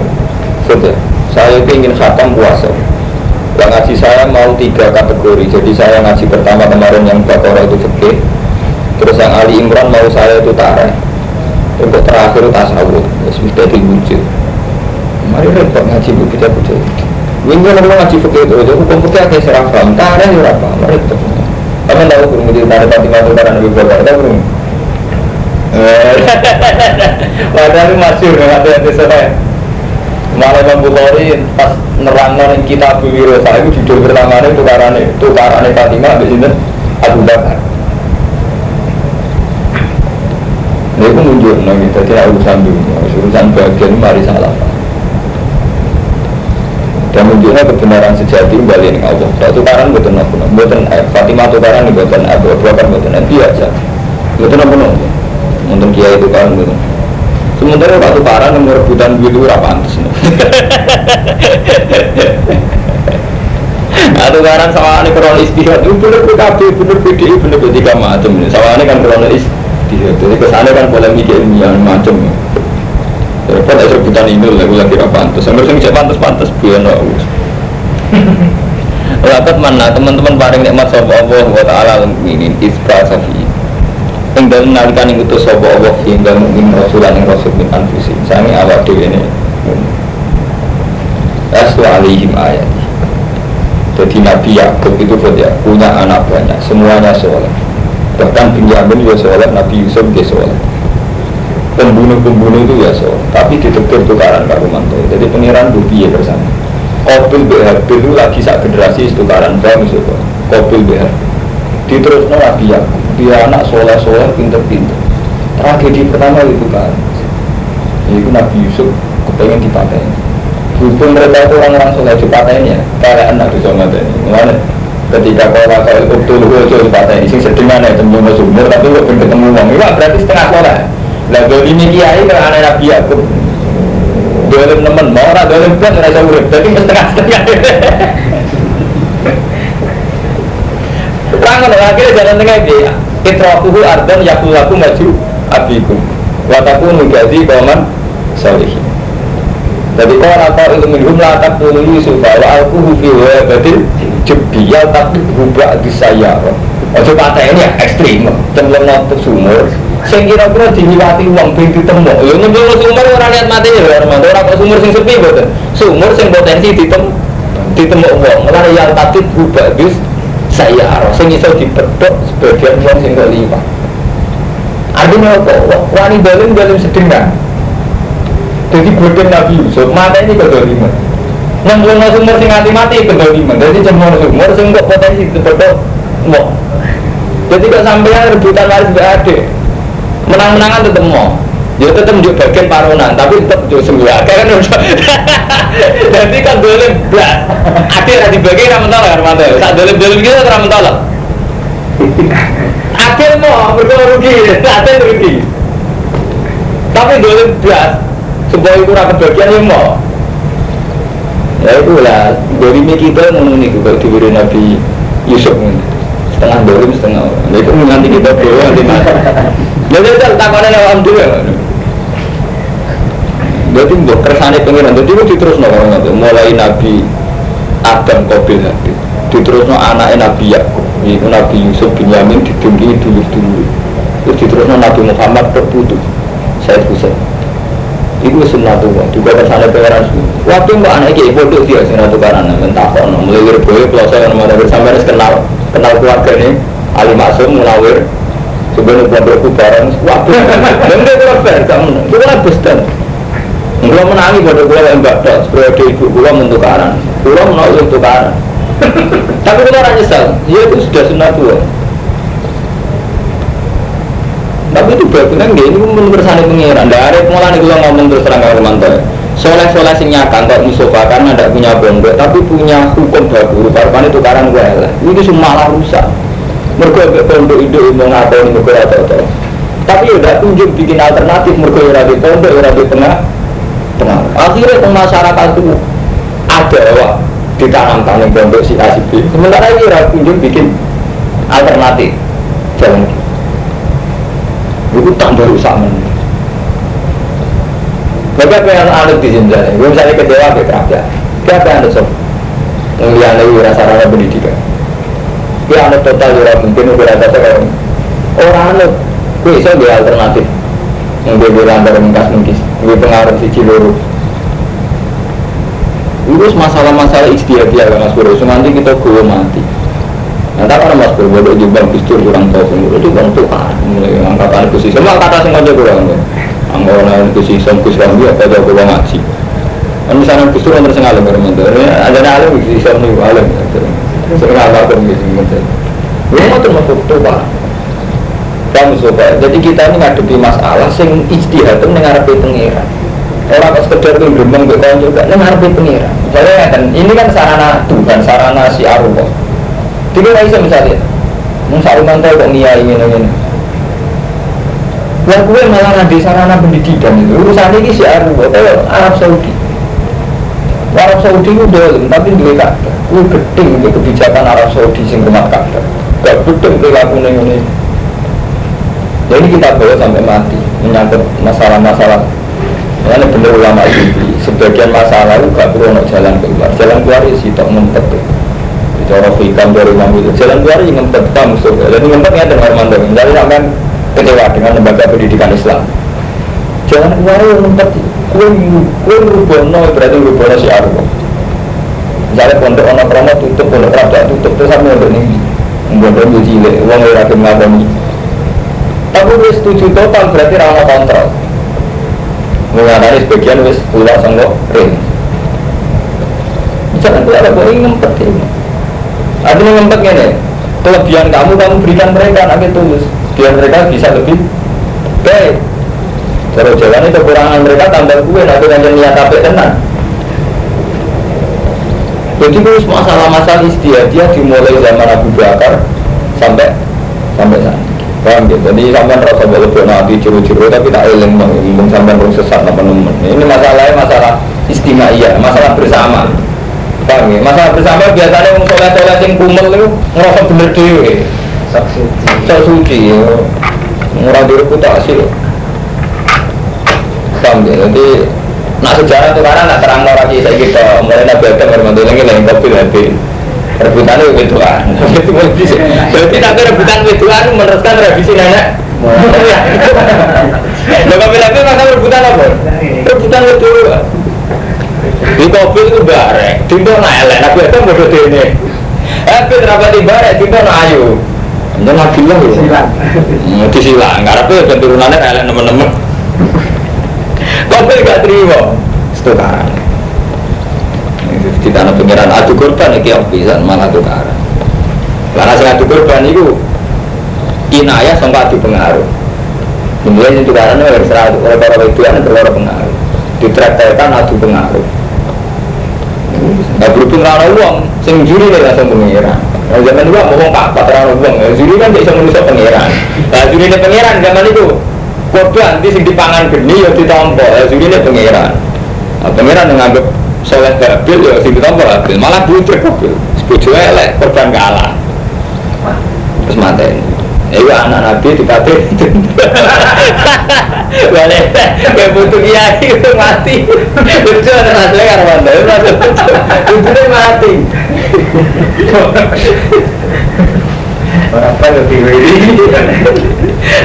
Sudah, saya ingin khatam puasa. Yang ngaji saya mau tiga kategori. Jadi saya ngaji pertama kemarin yang Bakara itu fikih. Terus yang Ali Imran mau saya itu tareh untuk terakhir tasawuf ya sudah diwujud. Mari repot ngaji bu kita butuh. Ini kalau ngaji fikih itu itu hukum fikih agak serah paham. Karena ya apa mari itu kamu tahu belum jadi tanda pati mati karena nabi bapak ada belum padahal masih ada yang diserah malah Imam Bukhari pas nerangno ning kitab Wiro saya itu judul pertamanya tukarane tukarane Fatimah di sini Abu Bakar Ini aku mundur, nah tidak urusan dunia, urusan bagian mari salah. Dan menunjuknya kebenaran sejati kembali dengan Allah. Tak tukaran nopo, betul eh, Fatimah tukaran eh, Abu Bakar betul eh, biasa. Betul nopo nopo, untuk kiai tukaran betul. Sementara waktu tukaran yang rebutan gitu apa antus Nah, tukaran sama ini krono istihad itu bener PKB, bener PDI, bener tiga macam. Sama ini kan krono istihad. Jadi kesannya kan polemik ilmiah macam. Repot aja rebutan ini lagu lagi apa pantas. Sampai sing cek pantas pantas biar no. Rapat mana teman-teman paling nikmat sobo Allah wa taala ini isra safi. Ing dalem nalikan ing utus sobo Allah dalem ing rasulan ing rasul min anfusi. Sami awak dhewe ini. Aslu alaihim ayat. Jadi Nabi Yakub itu ya, punya anak banyak, semuanya soleh. Bahkan Binyamin juga soleh, Nabi Yusuf juga soleh pembunuh-pembunuh itu ya so tapi ditegur tukaran Pak Rumanto. Jadi pengiran bukti ya bersama? Kobil BHB itu lagi saat generasi tukaran paham itu Kobil BHB diterus no Nabi ya dia anak soleh pinter-pinter. Tragedi pertama itu kan itu Nabi Yusuf kepengen dipakai Hubung mereka itu orang-orang soleh dipakai ya kayak anak bisa ini mulanya ketika kau nakal itu dulu itu sing sedingan ya temu sumur tapi kok ketemu uang itu berarti setengah soleh lah ini kiai anak Nabi Yakub. Dolim nemen, mau orang dolim kan rasa urip. Jadi setengah-setengah. Rangan akhirnya jalan tengah dia. Itrakuhu ardan yakulaku maju abikum. Wataku menggazi kauman salihin. Jadi kalau atau itu minhum la takulu Yusuf wa alkuhu fi wa badil jebiyal tapi hubak di saya. Ojo patah ini ya ekstrim, cenderung nonton sumur, sing kira-kira diliwati uang ben ditemu ya nyembel sumur ora niat mati ya ora ora kok sumur sing sepi mboten? Sumur sing potensi ditem ditemu uang. Ora yang tatib bis saya arah sing iso dipedhok sebagian uang sing liwat artinya apa? Wani dalim dalim sedengan jadi bodoh Nabi Yusuf mata ini kedoliman nyemplung sumur sing mati mati kedoliman jadi cemur sumur sing kok potensi dipedhok uang jadi kok sampai rebutan waris adik menang-menangan tetap mau. Ya tetap menunjuk bagian paronan tapi tetap menunjuk semua. Kan jadi kan boleh belas akhirnya dibagi ramen tolak ramen tolak saat boleh gitu ramen tolak akhir mau berdua rugi. Akhir rugi. Tapi boleh belas sebuah itu rakyat bagian yang mau ya itulah. Dari kita menunggu juga diberi Nabi Yusuf setengah dolim setengah orang. Itu nanti kita bawa nanti mati. Lalu itu takonnya alhamdulillah. Jadi mbok. Kersane pengiran, jadi itu terus itu mulai Nabi Adam Kobil Habib, diterus no anaknya Nabi Yakub, itu Nabi Yusuf bin Yamin ditinggi dulu dulu, terus diterus no Nabi Muhammad terputus, saya Husain. Iku sunatullah, juga kersane pengiran Waktu mbak anak kayak bodoh dia sunatukaran, mentah kono, mulai berboy, pelosa yang mana sampai kenal, kenal keluarga nih, Ali Masum, Munawir, Sebenarnya pondokku barang waktu. Dan dia kurang fair, kamu. Itu kan besar. Kalau menangi pada kula yang mbak dok, sebagai ibu kula mentukaran. Kula menolak tukaran. Tapi kula orang nyesal, ya itu sudah sunnah Tapi itu kan dia ini pun bersani pengiran. Dari pengelolaan kula ngomong terus terang ke Romanto. Soleh-soleh sing nyakang kok musofa karena tidak punya pondok, tapi punya hukum baku. Karena tukaran gue lah. Ini semua malah rusak mereka pondok itu mau ngakoni mereka rata tapi udah tunjuk bikin alternatif mereka yang di pondok yang di tengah tengah akhirnya masyarakat itu ada wah ditanam tanam pondok si A si B sementara ini udah tunjuk bikin alternatif jalan itu tambah rusak men Bagi apa yang anut di sini? Gue misalnya kecewa ke kerja, apa yang anut sob? Ngeliat lagi rasa-rasa pendidikan. Dia anu total ya mungkin udah ada kalau orang. Anu gue bisa dia alternatif. Dia bilang dari mengkas mengkis gue pengaruh si ciluru urus masalah-masalah istiadat ya mas bro. Nanti kita gue mati Nanti kan mas bro bodoh juga bistur kurang tahu semua itu bang Tuhan mulai angkatan itu sih semua kata semua aja kurang angkatan itu sih semua kurang dia apa jauh kurang ngaji. Kan misalnya bistur yang tersengalim bermantul ada alim bisa nih alim sering apa pun gitu gitu ya mau tuh tuh pak. Kamu jadi kita ini ngadepi masalah sing ijtihad itu ngarepe pengiran. Orang kok sekedar tuh gemeng ke kawan juga, ini ngarepe pengiran. Misalnya kan, ini kan sarana Tuhan, sarana si Allah. Jadi nggak bisa mau saruman tahu kok ngiai ini ini. Yang gue malah nanti sarana pendidikan itu urusan ini si Allah, kalau Arab Saudi. Arab Saudi itu dolim, tapi dua kata. Gue gedeng kebijakan Arab Saudi sing rumah kata. Gak gedeng perilaku ini Ya ini kita bawa sampai mati menyangkut masalah-masalah. Ini benar ulama itu sebagian masalah itu gak perlu jalan keluar. Jalan keluar itu sih tak Bicara hikam dari imam itu jalan keluar ini ngempet kamu suka. Jadi ngempet ya dengan Armando. Jadi sampai kecewa dengan lembaga pendidikan Islam. Jalan keluar itu ngempet. Kue kue rubono berarti rubono si Arbo. Misalnya pondok ono promo tutup, pondok raja tutup terus sampai untuk ini. Membuat cilik, uang lagi ngabani tapi wis setuju total berarti ramah kontrol. Mengenai sebagian wis pulau sanggup ring. Jangan tuh ada boleh ngempet ini. Artinya ngempet ini. Kelebihan kamu kamu berikan mereka nanti tulus. Biar mereka bisa lebih baik. Kalau jalan itu kekurangan mereka tambah kue nanti kan niat tapi tenang. Jadi terus masalah-masalah istiadat dimulai zaman Abu Bakar sampai sampai sana. Paham gitu? Jadi sampai rasa boleh nanti curu-curu tapi tak eling mengumum sampai sesat apa nemen. Ini masalahnya masalah istimewa, masalah bersama. Paham ya? Masalah bersama biasanya orang soleh-soleh yang kumel itu ngerasa bener dewe. Sak suci. Sak suci ya. Ngurang direputasi loh. Paham ya? Jadi Nah sejarah itu karena nak terang lagi saya kita mulai nabi Adam bermantu lagi lain kopi lagi rebutan itu wedoan itu bisa berarti tapi rebutan wedoan meneruskan revisi nenek lagi masa rebutan apa? Rebutan wedoan di mobil itu barek, timbo nak elek, nabi itu bodoh dene. Tapi terapa di barek, timbo nak ayu. Ini nabi lah ya. Silang. Disilang, karena itu turunannya elek teman-teman. Mobil gak terima, setukaran kita ada pengiran adu korban iki yang bisa malah tukaran karena saya adu korban itu inayah sampai adu pengaruh kemudian itu karena oleh para itu yang terlalu pengaruh ditraktirkan adu pengaruh nggak berhubung rana uang sing juri nih langsung pengiran Nah, zaman dulu mau apa terlalu uang, juri kan bisa menulis pengiran. Nah, juri ini pengiran zaman itu korban di sing dipangan geni ya ditompo, ya juri ini pengiran. Nah, pengiran menganggap soleh babil ya sing ditompo babil malah butuh babil. Sebuju elek korban kalah terus mati. Iku anak nabi dipatih Boleh. Kayak butuh kiai itu mati. Lucu ada nasle karena manda Lucu mati. Apa lebih ini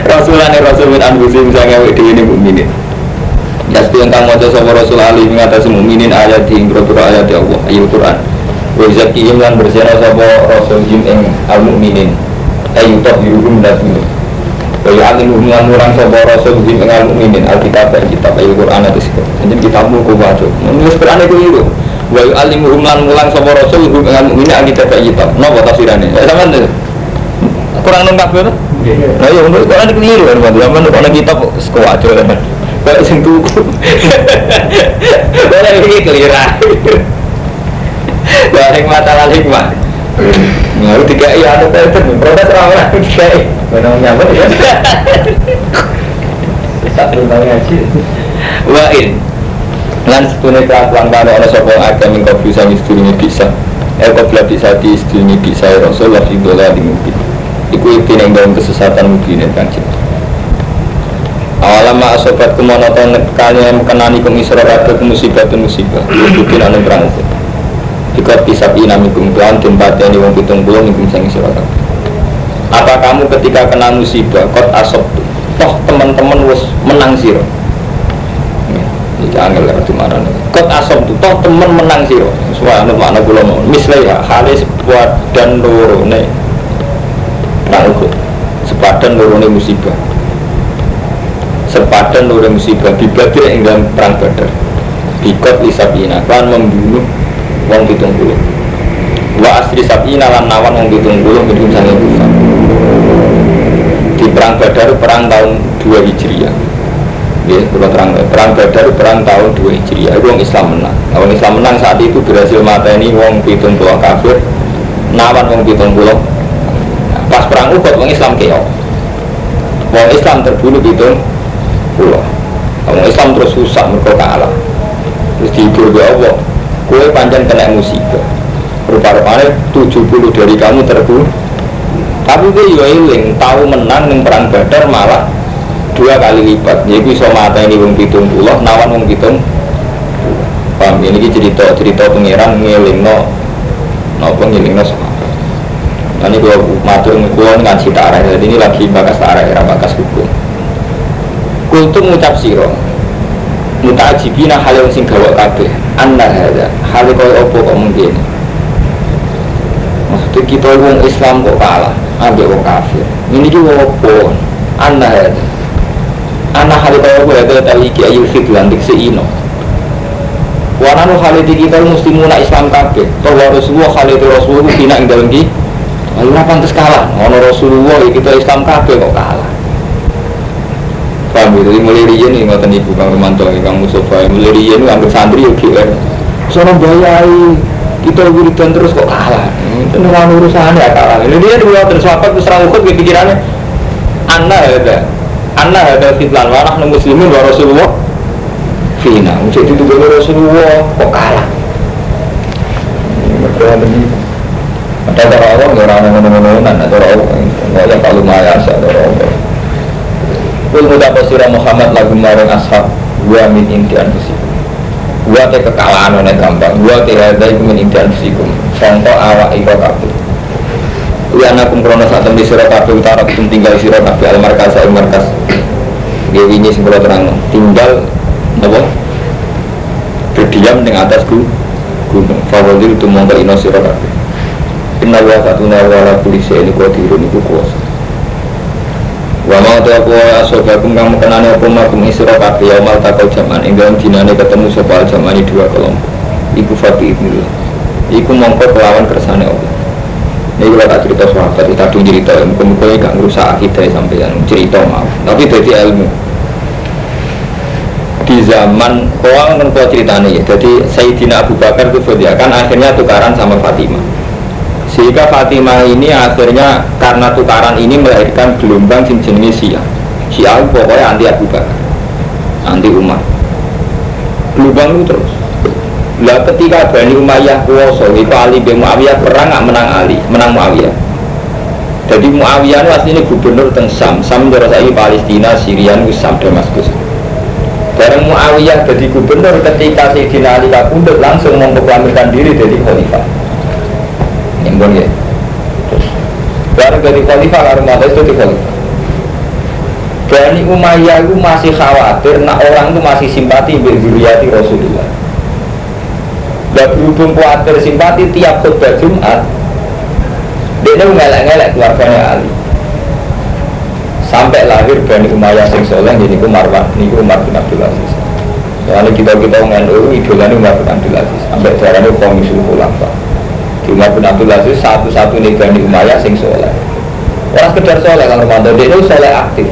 Rasulah nih Rasul min anfusi misalnya di ini mukminin. Yasbi yang kamu ada sama Rasul Ali mengatasi mukminin ayat di ingkrotur ayat ya Allah ayat Quran. Wa zakihim lan bersihna sama Rasul jim ing al mukminin ayu tahiruhum datu Wa ya'alimuhum lan murang sama Rasul ing al mukminin alkitab dan kitab ayat Quran itu sih Jadi kitabmu ku baca Menulis Quran itu itu Wa yu'alimuhum lan mulang sama Rasul al mukminin alkitab dan kitab Napa tafsirannya? Ya sama itu kurang lengkap gitu? Nah iya, Quran itu keliru kan, zaman Quran kitab sekuat aja kan Kayak sing tuku. Boleh ini kelirah. Wah hikmah ala hikmah. Ngaru tiga iya ada protes orang tiga iya. Mana nyambut ya? Tak perlu ngaji. Wain. Lan setune kelakuan karo ana sapa agam ing kau bisa istune bisa. Eh kau bisa di istune bisa Rasulullah fi dola di mungkin. Iku ibtin yang dalam kesesatan mungkin kan cipta. Awalam ma asobat kumonoton kalian kenani kum isra kabeh musibah musibah. Bukin anu berangkat. Ikut pisap inami kum tuan dan pateni wong pitung puluh nikum sang isra Apa kamu ketika kena musibah kot asop toh teman-teman wis menang siro. Iki angel lewat di mana nih. Kot asop tuh toh teman menang siro. Suara anu makna kula mau. Misalnya halis buat dan loro nih. Nah, sepadan loro nih musibah sepadan oleh musibah dibadir yang dalam perang badar bikot isabina kan membunuh wong pitung puluh wa asri sabina lan nawan wong pitung puluh minum sange kufar perang Badar perang tahun 2 Hijriah. Ya, kalau terang perang Badar perang tahun 2 Hijriah. Itu orang Islam menang. Nah, orang Islam menang saat itu berhasil mata ini wong pitung pulau kafir, nawan wong pitung pulau. Nah, pas perang Uhud orang Islam keok. Wong Islam terbunuh pitung pulau. Wong Islam terus susah mereka kalah. Terus dihibur ya Allah. Kue panjang kena musibah. Rupa-rupanya 70 dari kamu terbunuh tapi dia juga iling tahu menang neng perang badar malah dua kali lipat. Jadi bisa mata ini wong pitung pulau nawan wong pitung paham? Ini cerita cerita pangeran ngiling no nopo ngiling no sama ini kalau matur kulon ngaji tarah jadi ini lagi bakas tarah era bakas hukum. Kultum ngucap siro. Mutajibina hal yang sing gawak kabeh. Anda ada hal kau opo kok mungkin? Maksudnya kita wong Islam kok kalah ambil wong kafir ini juga apa anak ya anak hari kau gue ada tahu iki ayu fit lantik seino Wananu haliti kita muslimuna Islam kabeh. Tawa Rasulullah haliti Rasulullah kina ing ki. Lalu pantes kalah. Ono Rasulullah kita Islam kabeh kok kalah. Paham gitu, mulai riyen nih ngoten ibu Kang Romanto, Kang Mustafa, mulai riyen ambil santri yo GR. Sono bayai, kita wiridan terus kok kalah. Itu orang urusan ya kalah. Ini dia dua terus apa terus rambut gue pikirannya. Anda ada, Anda ada fitlan warah muslimin wa Rasulullah. Fina, jadi itu gue Rasulullah kok kalah. Ada orang orang orang ngono-ngononan, ada orang nggak yang paling mayas, ada orang. Kul mudapasira Muhammad lagu marang ashab Gua min inti anfusikum Gua te kekalahan oleh gampang Gua te hadai min inti anfusikum Contoh awak iko kabeh. Kuwi anakum krono saat tembi sira kabeh utara kum tinggal sira kabeh al markas al markas. Dewi ini sebelum terang. Tinggal apa berdiam di atas gunung. Favorit itu mongko ino sira kabeh. Inna wa satuna wa la kulli shay'in qadirun iku kuwasa Wa mau tu aku ya sobakum kamu kenane apa makum isra kabeh ya mal takau jaman ing dinane ketemu sapa jamani dua kelompok. Iku fabi ibnillah iku mongko kelawan kersane Allah. Ini kalau tak cerita sahabat, tuh cerita Mungkin-mungkin gak ngerusak akidah sampai cerita mau Tapi jadi ilmu. Di zaman, kau kan kau ceritanya ya? Jadi Sayyidina Abu Bakar itu kan akhirnya tukaran sama Fatimah. Sehingga Fatimah ini akhirnya karena tukaran ini melahirkan gelombang sing jenis Syiah. Syiah pokoknya anti Abu Bakar anti Umar. Gelombang itu terus lah ketika Bani Umayyah kuasa itu Ali bin Muawiyah perang nggak menang Ali menang Muawiyah jadi Muawiyah itu aslinya gubernur teng Sam Sam dirasai Palestina Syria Sam Damaskus Bareng Muawiyah jadi gubernur ketika Sayyidina Ali kabundut langsung memproklamirkan diri jadi khalifah Impun ya. Terus bareng dari khalifah karo mata itu di khalifah. Bani Umayyah itu masih khawatir, nak orang itu masih simpati berzuriati Rasulullah. Dan berhubung khawatir simpati tiap khutbah Jumat, dia ngelak-ngelak keluarganya Ali. Sampai lahir Bani Umayyah sing soleh, jadi ku Marwan, ini Umar bin Abdul Aziz. Soalnya kita kita ngandung idolanya Umar bin Abdul Aziz, sampai caranya komisul khulafah di Umar bin Abdul Aziz satu-satu nih Bani Umayyah sing soleh orang sekedar soleh kalau Romanto dia itu soleh aktif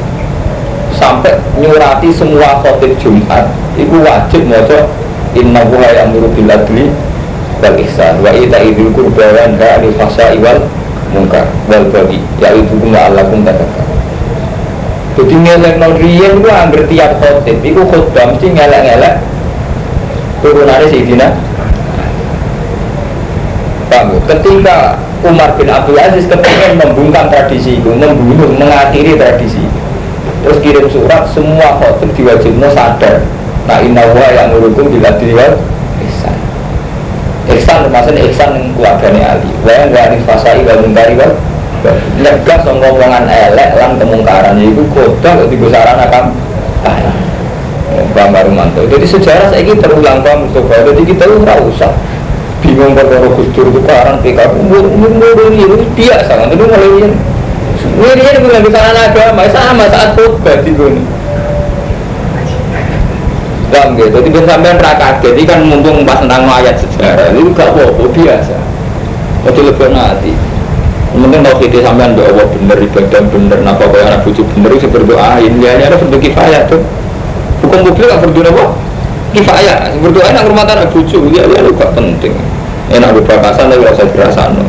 sampai nyurati semua khotib Jumat itu wajib mojo inna buha ya'muru bil adli wal ihsan. Wa ita idul qurba wa yanha anil fahsya'i wal munkar. Wal baghi. Ya'idukum la'allakum tadhakkarun jadi ngelek non riyen itu hampir tiap khotib. Itu khutbah mesti ngelek-ngelek turunannya Sayyidina. Paham? Ketika Umar bin Abdul Aziz kepengen membungkam tradisi itu, membunuh, mengakhiri tradisi Terus kirim surat, semua khotib diwajibnya sadar Nah inna wa yang ngurukum bila diwal Ihsan. Ihsan maksudnya Ihsan yang keluarganya Ali. Wa yang gak fasai wa mungkari wa Lega elek lan kemungkaran. Itu kota di besaran akan Bang Barumanto Jadi sejarah saya ini terulang Bang Mustafa Jadi kita ora usah bingung perkara Gus Dur tukaran PKB umur umur umur ini biasa itu mulai ini. Ini ini bukan bicara agama sama saat khutbah di sini Bang gitu, jadi sampean raka jadi kan mumpung pas tentang ayat sejarah itu gak apa-apa biasa. Mau lebih nanti. Mungkin tau kita sampean doa Allah bener, ibadah bener, napa kaya anak bucu bener, itu berdoain, ya ini ada fardu kifayah tuh. Hukum publik gak fardu apa? Kifayah, berdoa nak rumah tanah bucu, ya ya gak penting. Enak berbakasan tapi rasa dirasano.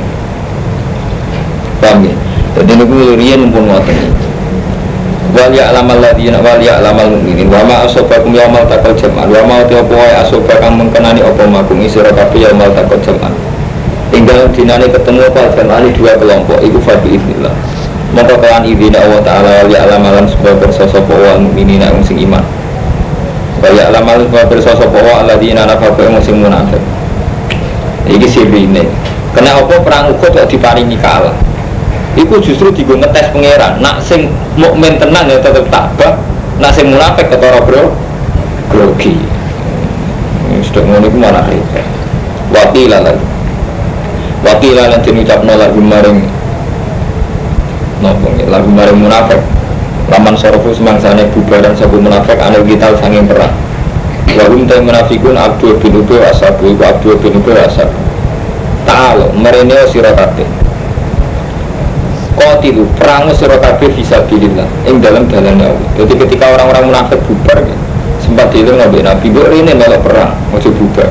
Paham ya? Jadi ini rian pun ngoten. Wal ya'lamal ladzina wal ya'lamal mu'minin wa ma asobakum yaumal taqal jam'an. Wa ma tiapa wae asobakum mengkenani apa makum isira kabeh yaumal taqal jam'an. Tinggal dinane ketemu apa jam'ani dua kelompok iku fa bi. Maka kelan izin Allah Ta'ala wal ya'lamalan sebuah bersosok wal mu'minin yang sing iman. Wa ya'lamalan sebuah bersosok wa alladzina nafaqu yang sing munafik. Iki sirine Kena apa perang Uhud kok diparingi kalah Iku justru digo ngetes pangeran. Nak sing mukmin tenan ya tetep tabah, nak sing munafik ketara bro grogi. Sudah ngono iku mana repot. Wakila lagi. Wakila lan diucapno lagu maring nopo lagu maring munafik. Laman sorofu semangsane bubaran sabu munafik ane kita sanging perang. Wahum tay munafikun Abdul bin Ubay asabu iku Abdul bin Ubay asabu. Kotilu perang kabeh bisa bilillah ing dalam dalan Allah. Jadi ketika orang-orang munafik bubar ya, sempat itu nabi nabi bu ini malah perang mau bubar.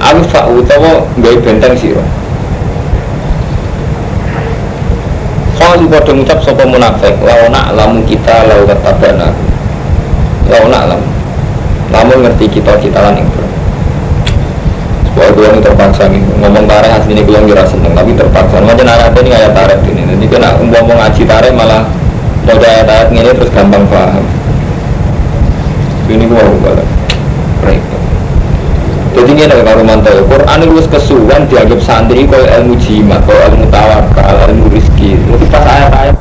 Alfa utawa gawe benteng sira. Kalau pada ngucap sopo munafik, lawana lamu kita lau ketabana. Lawana lam, lamu ngerti kita kita lan Wah, gue ini terpaksa nih ngomong tarik aslinya gue ngira seneng, tapi terpaksa. Macam ayat ini ayat tarik ini. Jadi kena ngomong ngaji tarik malah mau ayat tarik ini terus gampang paham. Ini gue mau balik. Jadi ini ada kalau mantau Quran itu kesuwan dianggap santri kalau ilmu jimat, kalau ilmu tawakal, ilmu rizki. Mungkin pas ayat-ayat